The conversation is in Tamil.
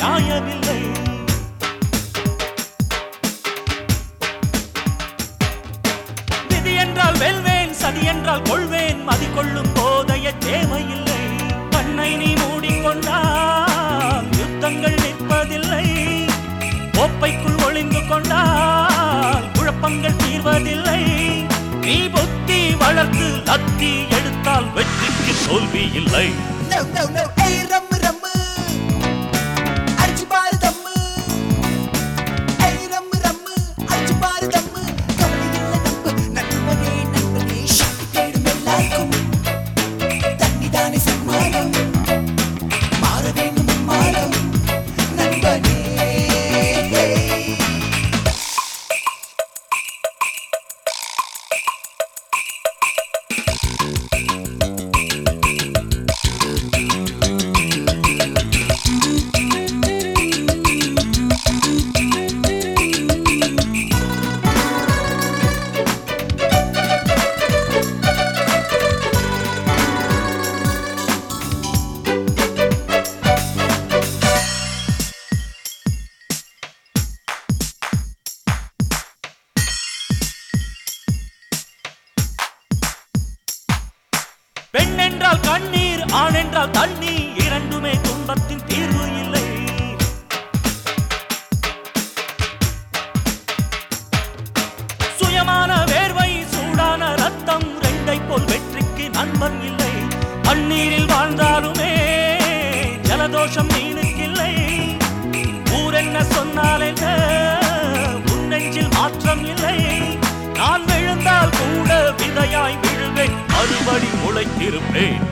நியாயமில்லை. விதி என்றால் வெல்வேன் சதி என்றால் கொள்வேன் மதி கொள்ளும் போதைய தேவையில்லை. கண்ணை நீ மூடிக்கொண்டால் யுத்தங்கள் நிற்பதில்லை. கோப்பைக்குள் ஒளிந்து கொண்டால் குழப்பங்கள் தீர்வதில்லை. நீ புத்தி வளர்த்து லத்தி எடுத்தால் வெற்றிக்கு தோல்வி இல்லை என்றால் கண்ணீர் ஆண் என்றால் தண்ணி இரண்டுமே துன்பத்தின் தீர்வு இல்லை. சுயமான வேர்வை சூடான ரத்தம் ரெண்டை போல் வெற்றிக்கு நண்பன் இல்லை. தண்ணீரில் வாழ்ந்தாலுமே ஜலதோஷம் மீனுக்கில்லை ஊர் என்ன சொன்னால் என்ன மாற்றம் இல்லை. மறுபடி முளைத்திருப்பேன்.